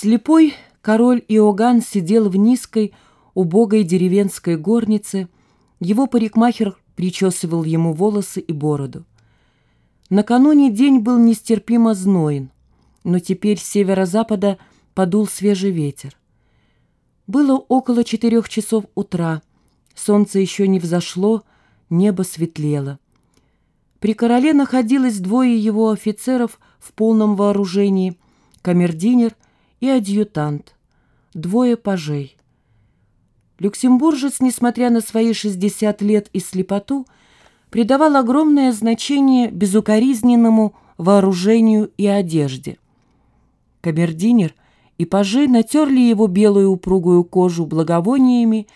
Слепой король Иоганн сидел в низкой, убогой деревенской горнице, его парикмахер причесывал ему волосы и бороду. Накануне день был нестерпимо зноен, но теперь с северо-запада подул свежий ветер. Было около четырех часов утра, солнце еще не взошло, небо светлело. При короле находилось двое его офицеров в полном вооружении, камердинер и адъютант, двое пажей. Люксембуржец, несмотря на свои 60 лет и слепоту, придавал огромное значение безукоризненному вооружению и одежде. Камердинер и пажи натерли его белую упругую кожу благовониями,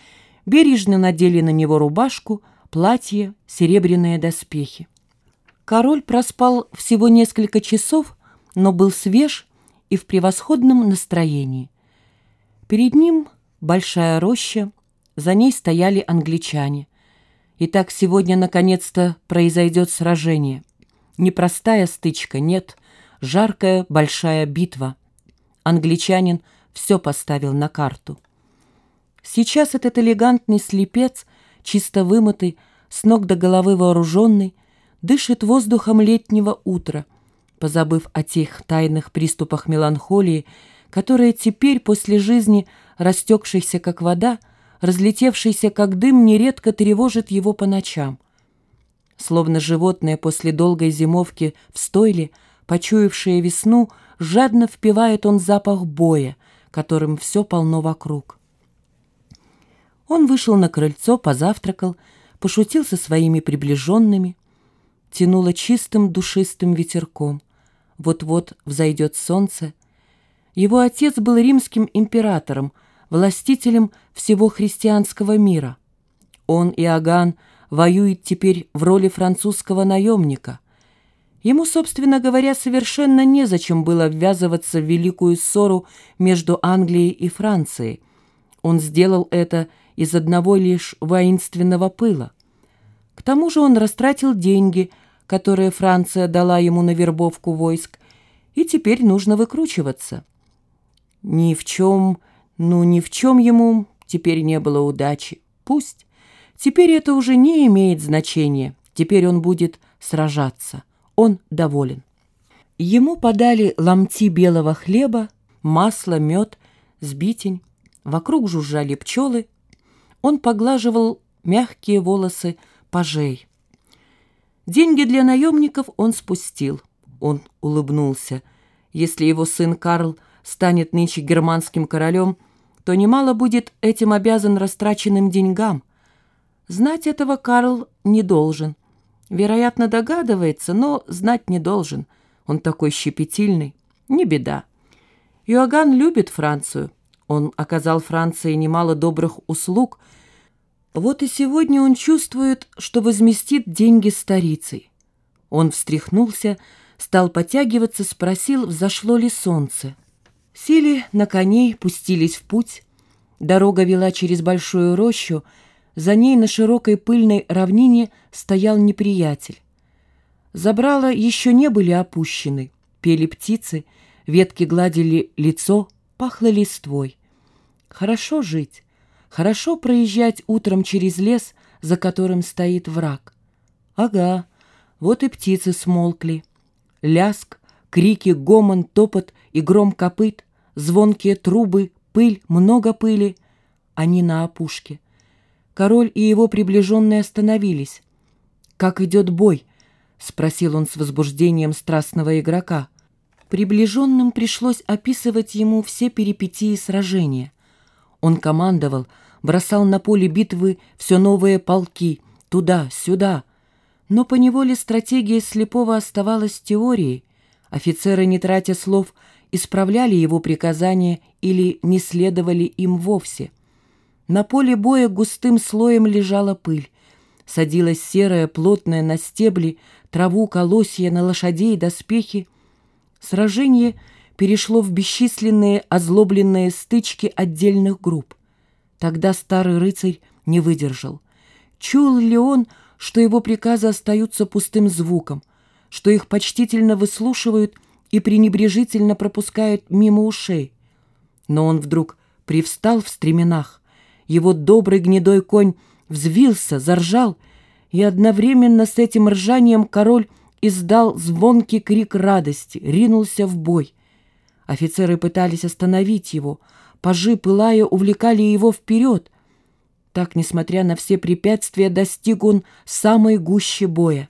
бережно надели на него рубашку, платье, серебряные доспехи. Король проспал всего несколько часов, но был свеж и в превосходном настроении. Перед ним большая роща, за ней стояли англичане. Итак, сегодня наконец-то произойдет сражение. Непростая стычка, нет, жаркая большая битва. Англичанин все поставил на карту. Сейчас этот элегантный слепец, чисто вымытый, с ног до головы вооруженный, дышит воздухом летнего утра, позабыв о тех тайных приступах меланхолии, которые теперь после жизни, растекшейся как вода, разлетевшийся как дым, нередко тревожит его по ночам. Словно животное после долгой зимовки в стойле, почуявшее весну, жадно впивает он запах боя, которым все полно вокруг. Он вышел на крыльцо, позавтракал, пошутил со своими приближенными, тянуло чистым душистым ветерком. Вот-вот взойдет солнце. Его отец был римским императором, властителем всего христианского мира. Он, Иоганн, воюет теперь в роли французского наемника. Ему, собственно говоря, совершенно незачем было ввязываться в великую ссору между Англией и Францией. Он сделал это из одного лишь воинственного пыла. К тому же он растратил деньги – которые Франция дала ему на вербовку войск, и теперь нужно выкручиваться. Ни в чем, ну ни в чем ему теперь не было удачи. Пусть. Теперь это уже не имеет значения. Теперь он будет сражаться. Он доволен. Ему подали ломти белого хлеба, масло, мед, сбитень. Вокруг жужжали пчелы. Он поглаживал мягкие волосы пажей. Деньги для наемников он спустил. Он улыбнулся. Если его сын Карл станет нынче германским королем, то немало будет этим обязан растраченным деньгам. Знать этого Карл не должен. Вероятно, догадывается, но знать не должен. Он такой щепетильный. Не беда. Иоганн любит Францию. Он оказал Франции немало добрых услуг – вот и сегодня он чувствует, что возместит деньги старицей. Он встряхнулся, стал потягиваться, спросил, взошло ли солнце. Сели на коней, пустились в путь. Дорога вела через большую рощу, за ней на широкой пыльной равнине стоял неприятель. Забрала еще не были опущены, пели птицы, ветки гладили лицо, пахло листвой. Хорошо жить, Хорошо проезжать утром через лес, за которым стоит враг. Ага, вот и птицы смолкли. Ляск, крики, гомон, топот и гром копыт, звонкие трубы, пыль, много пыли. Они на опушке. Король и его приближенные остановились. «Как идет бой?» — спросил он с возбуждением страстного игрока. Приближенным пришлось описывать ему все перипетии сражения. Он командовал, бросал на поле битвы все новые полки, туда, сюда. Но поневоле стратегия слепого оставалась теорией. Офицеры, не тратя слов, исправляли его приказания или не следовали им вовсе. На поле боя густым слоем лежала пыль. Садилась серая, плотная на стебли, траву, колосья, на лошадей, доспехи. Сражение перешло в бесчисленные озлобленные стычки отдельных групп. Тогда старый рыцарь не выдержал. Чул ли он, что его приказы остаются пустым звуком, что их почтительно выслушивают и пренебрежительно пропускают мимо ушей? Но он вдруг привстал в стременах. Его добрый гнедой конь взвился, заржал, и одновременно с этим ржанием король издал звонкий крик радости, ринулся в бой. Офицеры пытались остановить его, пажи, пылая, увлекали его вперед. Так, несмотря на все препятствия, достиг он самой гуще боя.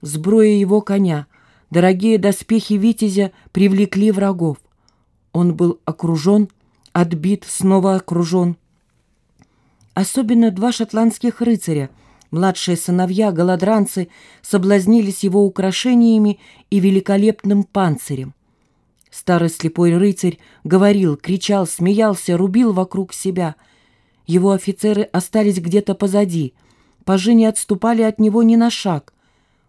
Сброя его коня, дорогие доспехи Витязя привлекли врагов. Он был окружен, отбит, снова окружен. Особенно два шотландских рыцаря, младшие сыновья, голодранцы, соблазнились его украшениями и великолепным панцирем. Старый слепой рыцарь говорил, кричал, смеялся, рубил вокруг себя. Его офицеры остались где-то позади. Пажи не отступали от него ни на шаг.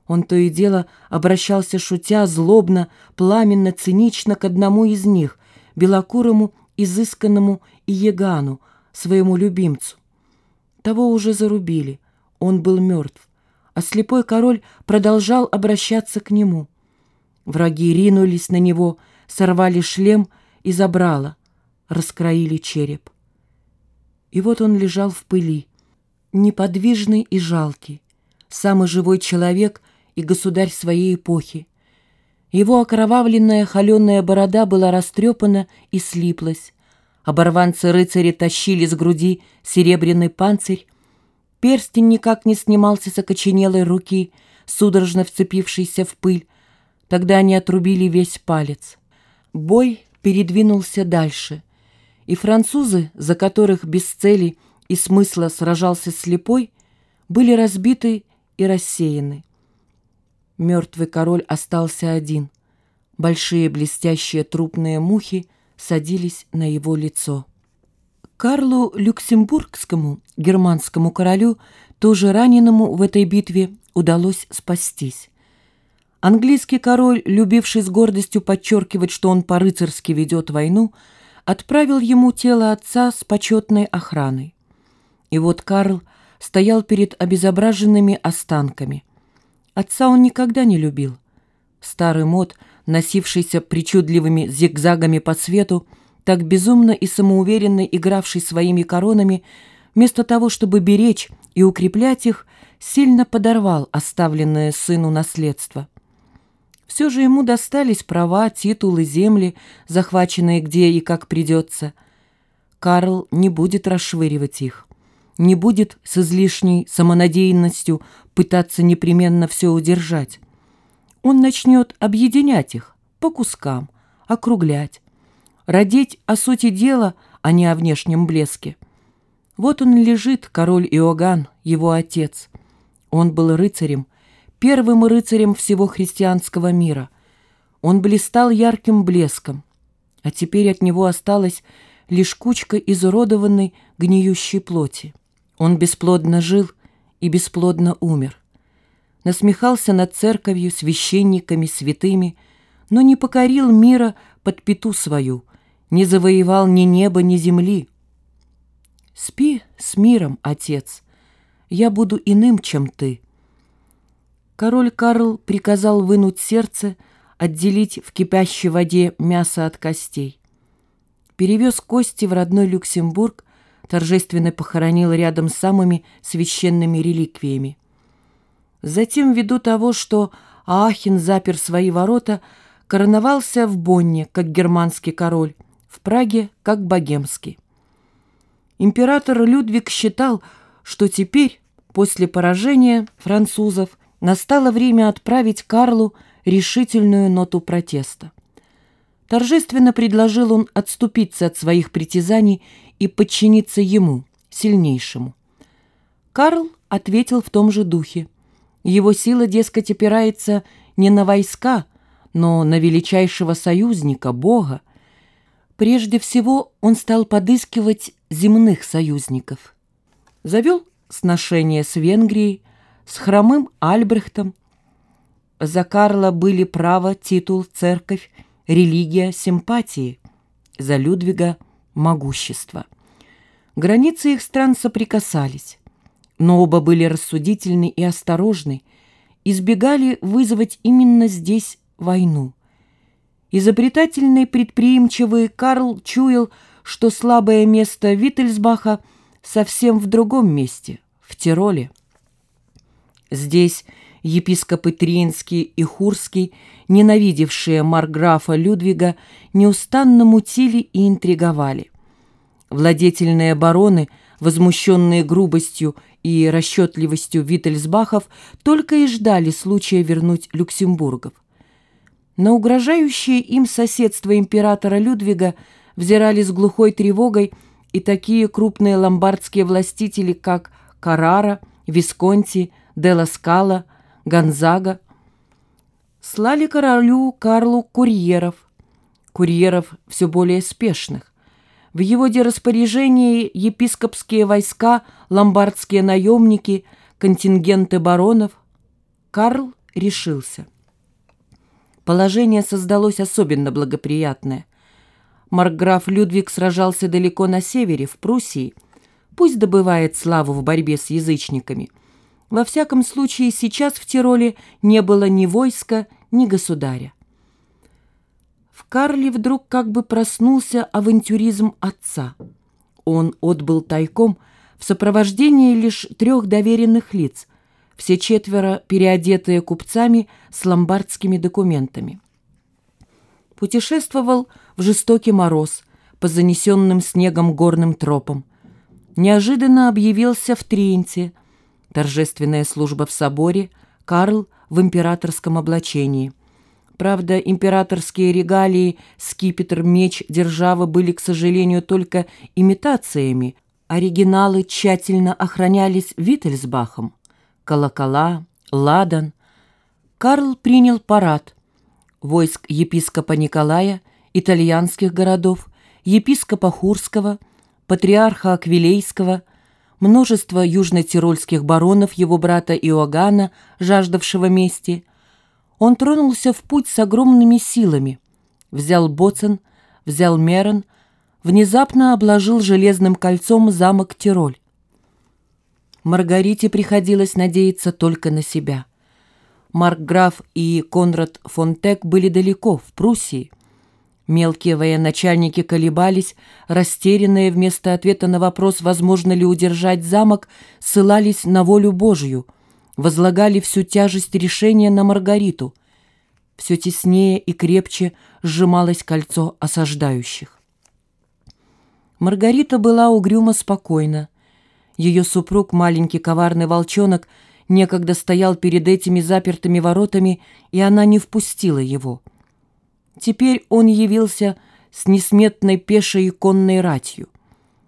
Он то и дело обращался шутя, злобно, пламенно, цинично к одному из них, белокурому, изысканному Иегану, своему любимцу. Того уже зарубили, он был мертв, а слепой король продолжал обращаться к нему. Враги ринулись на него, сорвали шлем и забрало, раскроили череп. И вот он лежал в пыли, неподвижный и жалкий, самый живой человек и государь своей эпохи. Его окровавленная холеная борода была растрепана и слиплась. Оборванцы-рыцари тащили с груди серебряный панцирь. Перстень никак не снимался с окоченелой руки, судорожно вцепившейся в пыль. Тогда они отрубили весь палец. Бой передвинулся дальше, и французы, за которых без цели и смысла сражался слепой, были разбиты и рассеяны. Мертвый король остался один. Большие блестящие трупные мухи садились на его лицо. Карлу Люксембургскому, германскому королю, тоже раненому в этой битве, удалось спастись. Английский король, любивший с гордостью подчеркивать, что он по-рыцарски ведет войну, отправил ему тело отца с почетной охраной. И вот Карл стоял перед обезображенными останками. Отца он никогда не любил. Старый мод, носившийся причудливыми зигзагами по свету, так безумно и самоуверенно игравший своими коронами, вместо того, чтобы беречь и укреплять их, сильно подорвал оставленное сыну наследство. Все же ему достались права, титулы, земли, захваченные где и как придется. Карл не будет расшвыривать их, не будет с излишней самонадеянностью пытаться непременно все удержать. Он начнет объединять их по кускам, округлять, родить о сути дела, а не о внешнем блеске. Вот он лежит, король Иоганн, его отец. Он был рыцарем, первым рыцарем всего христианского мира. Он блистал ярким блеском, а теперь от него осталась лишь кучка изуродованной гниющей плоти. Он бесплодно жил и бесплодно умер. Насмехался над церковью, священниками, святыми, но не покорил мира под пету свою, не завоевал ни неба, ни земли. Спи с миром, отец, я буду иным, чем ты. Король Карл приказал вынуть сердце, отделить в кипящей воде мясо от костей. Перевез кости в родной Люксембург, торжественно похоронил рядом с самыми священными реликвиями. Затем, ввиду того, что Аахин запер свои ворота, короновался в Бонне, как германский король, в Праге, как богемский. Император Людвиг считал, что теперь, после поражения французов, настало время отправить Карлу решительную ноту протеста. Торжественно предложил он отступиться от своих притязаний и подчиниться ему, сильнейшему. Карл ответил в том же духе. Его сила, дескать, опирается не на войска, но на величайшего союзника, Бога. Прежде всего он стал подыскивать земных союзников. Завел сношение с Венгрией, с хромым Альбрехтом. За Карла были право, титул, церковь, религия, симпатии. За Людвига – могущество. Границы их стран соприкасались, но оба были рассудительны и осторожны, избегали вызвать именно здесь войну. Изобретательный, предприимчивый Карл чуял, что слабое место Виттельсбаха совсем в другом месте, в Тироле. Здесь епископы Триинский и Хурский, ненавидевшие марграфа Людвига, неустанно мутили и интриговали. Владетельные бароны, возмущенные грубостью и расчетливостью Виттельсбахов, только и ждали случая вернуть Люксембургов. На угрожающее им соседство императора Людвига взирали с глухой тревогой и такие крупные ломбардские властители, как Карара, Висконти, Делла Скала, Гонзага. Слали королю Карлу курьеров, курьеров все более спешных. В его распоряжении епископские войска, ломбардские наемники, контингенты баронов. Карл решился. Положение создалось особенно благоприятное. Маркграф Людвиг сражался далеко на севере, в Пруссии. Пусть добывает славу в борьбе с язычниками. Во всяком случае, сейчас в Тироле не было ни войска, ни государя. В Карле вдруг как бы проснулся авантюризм отца. Он отбыл тайком в сопровождении лишь трех доверенных лиц – все четверо переодетые купцами с ломбардскими документами. Путешествовал в жестокий мороз по занесенным снегом горным тропам. Неожиданно объявился в Триенте. Торжественная служба в соборе, Карл в императорском облачении. Правда, императорские регалии, скипетр, меч, держава были, к сожалению, только имитациями. Оригиналы тщательно охранялись Виттельсбахом колокола, ладан. Карл принял парад. Войск епископа Николая, итальянских городов, епископа Хурского, патриарха Аквилейского, множество южно-тирольских баронов его брата Иоганна, жаждавшего мести. Он тронулся в путь с огромными силами. Взял Боцен, взял Мерен, внезапно обложил железным кольцом замок Тироль. Маргарите приходилось надеяться только на себя. Маркграф и Конрад фон Тек были далеко, в Пруссии. Мелкие военачальники колебались, растерянные вместо ответа на вопрос, возможно ли удержать замок, ссылались на волю Божью, возлагали всю тяжесть решения на Маргариту. Все теснее и крепче сжималось кольцо осаждающих. Маргарита была угрюмо спокойна. Ее супруг, маленький коварный волчонок, некогда стоял перед этими запертыми воротами, и она не впустила его. Теперь он явился с несметной пешей и конной ратью,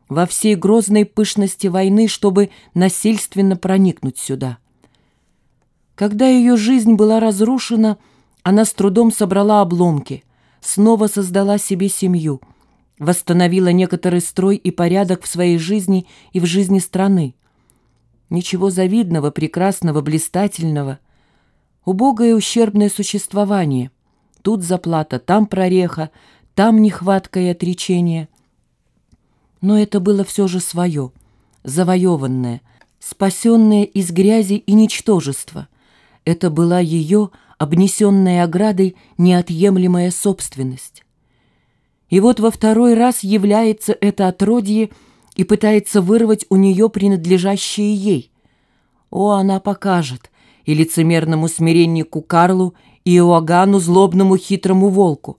во всей грозной пышности войны, чтобы насильственно проникнуть сюда. Когда ее жизнь была разрушена, она с трудом собрала обломки, снова создала себе семью — восстановила некоторый строй и порядок в своей жизни и в жизни страны. Ничего завидного, прекрасного, блистательного. Убогое ущербное существование. Тут заплата, там прореха, там нехватка и отречение. Но это было все же свое, завоеванное, спасенное из грязи и ничтожества. Это была ее, обнесенная оградой, неотъемлемая собственность. И вот во второй раз является это отродье и пытается вырвать у нее принадлежащее ей. О, она покажет и лицемерному смиреннику Карлу, Иоганну злобному хитрому волку.